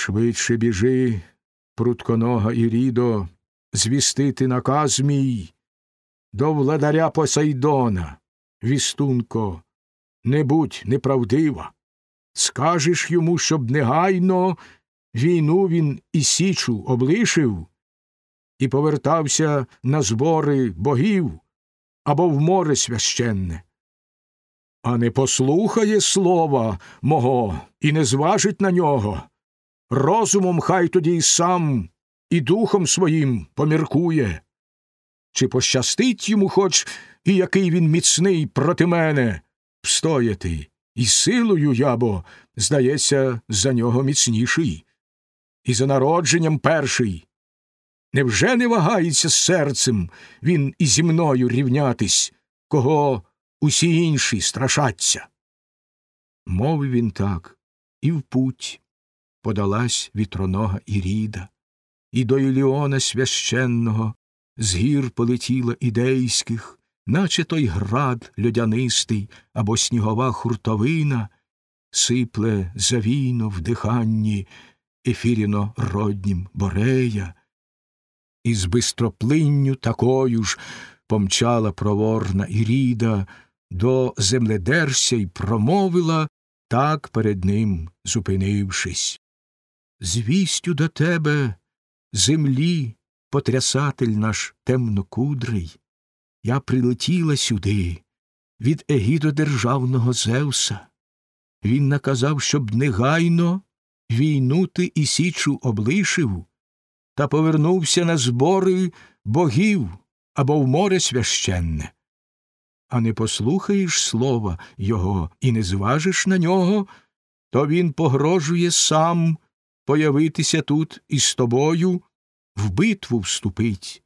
Швидше біжи, прутконога Ірідо, звістити наказ мій до владаря Посейдона, вістунко, не будь неправдива. Скажеш йому, щоб негайно війну він і січу облишив і повертався на збори богів або в море священне. А не послухає слова мого і не зважить на нього. Розумом хай тоді й сам і духом своїм поміркує. Чи пощастить йому хоч і який він міцний проти мене встояти, і силою я бо, здається, за нього міцніший, і за народженням перший. Невже не вагається з серцем він і зі мною рівнятись, кого усі інші страшаться? Мовив він так, і в путь подалась вітронога Іріда, і до Іліона священного з гір полетіла ідейських, наче той град льодянистий або снігова хуртовина, сипле завійно в диханні ефіріно роднім борея, і з бистроплинню такою ж помчала проворна Іріда до земледерся й промовила, так перед ним зупинившись. Звістю до тебе, землі, потрясатель наш темнокудрий, я прилетіла сюди від егідодержавного Зевса. Він наказав, щоб негайно війну ти і січу облишив, та повернувся на збори богів або в море священне. А не послухаєш слова його і не зважиш на нього, то він погрожує сам появитися тут із тобою, в битву вступить,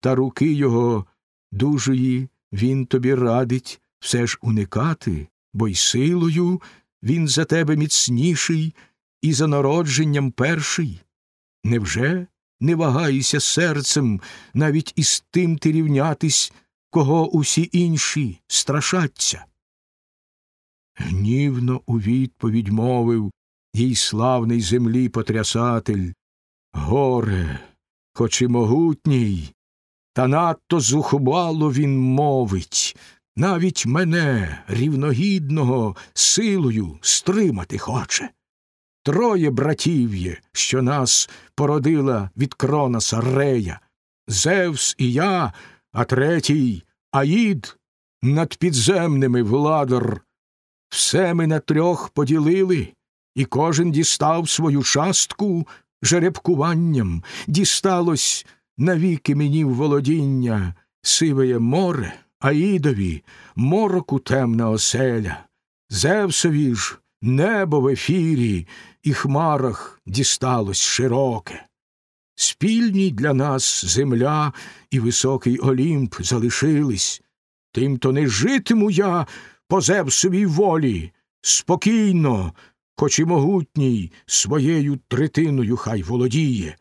та руки його дужої він тобі радить все ж уникати, бо й силою він за тебе міцніший і за народженням перший. Невже не вагайся серцем навіть із тим ти рівнятись, кого усі інші страшаться? Гнівно у відповідь мовив їй славний землі потрясатель. Горе, хоч і могутній, та надто зухвало він мовить, навіть мене, рівногідного, силою стримати хоче. Троє братів є, що нас породила від Кронаса Рея, Зевс і я, а третій Аїд над підземними владар. Все ми на трьох поділили, і кожен дістав свою частку жеребкуванням, дісталось навіки мені в володіння сивеє море, Аїдові, мороку темна оселя, Зевсові ж небо в ефірі і хмарах дісталось широке. Спільні для нас земля і високий Олімп залишились, тим то не житиму я по Зевсовій волі, спокійно, хоч і могутній, своєю третиною хай володіє,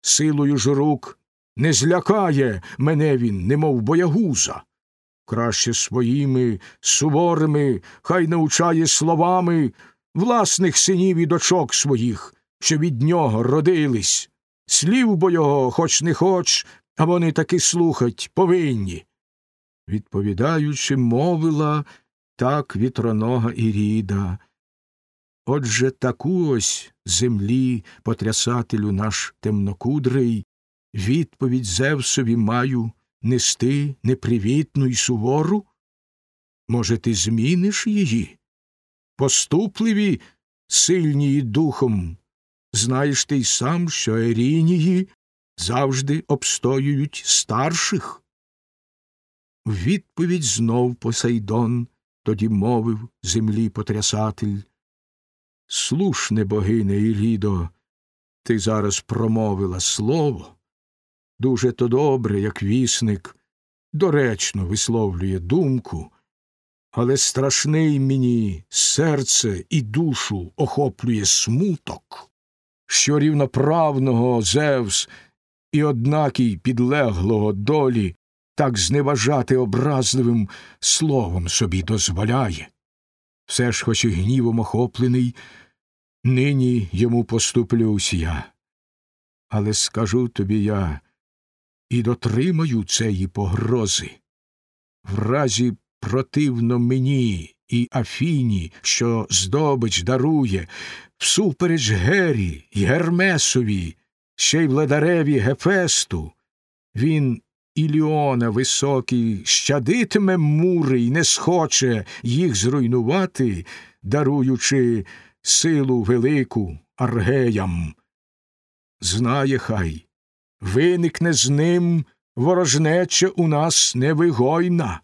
силою ж рук не злякає мене він, немов боягуза. Краще своїми суворими, хай научає словами власних синів і дочок своїх, що від нього родились. Слів бо його, хоч не хоч, а вони таки слухать повинні. Відповідаючи, мовила так вітронога Іріда. Отже, таку ось землі, потрясателю наш темнокудрий, відповідь Зевсові маю нести непривітну й сувору? Може, ти зміниш її? Поступливі, сильні й духом, знаєш ти й сам, що ерінії завжди обстоюють старших. Відповідь знов Посейдон тоді мовив землі потрясатель. Слушне, богине Ілідо, ти зараз промовила слово. Дуже то добре, як вісник, доречно висловлює думку, але страшний мені серце і душу охоплює смуток, що рівноправного Зевс і однакій підлеглого долі так зневажати образливим словом собі дозволяє. Все ж, хоч і гнівом охоплений, нині йому поступлюсь я. Але скажу тобі я і дотримаю цієї погрози. В разі противно мені і Афіні, що здобич дарує, всупереч Гері й Гермесові, ще й владареві Гефесту, він Іліона високий щадитиме мури й не схоче їх зруйнувати, даруючи силу велику аргеям. Знає хай, виникне з ним ворожнеча у нас невигойна.